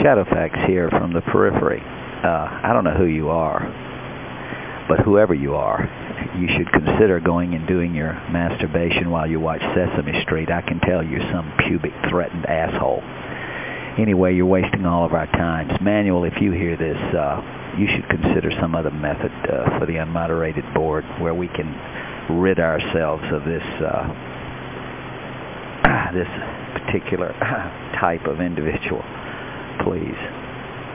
Shadowfax here from the periphery. Uh, I don't know who you are, but whoever you are, you should consider going and doing your masturbation while you watch Sesame Street. I can tell you're some pubic-threatened asshole. Anyway, you're wasting all of our times. Emmanuel, if you hear this, uh, you should consider some other method uh, for the unmoderated board where we can rid ourselves of this uh, this particular type of individual please.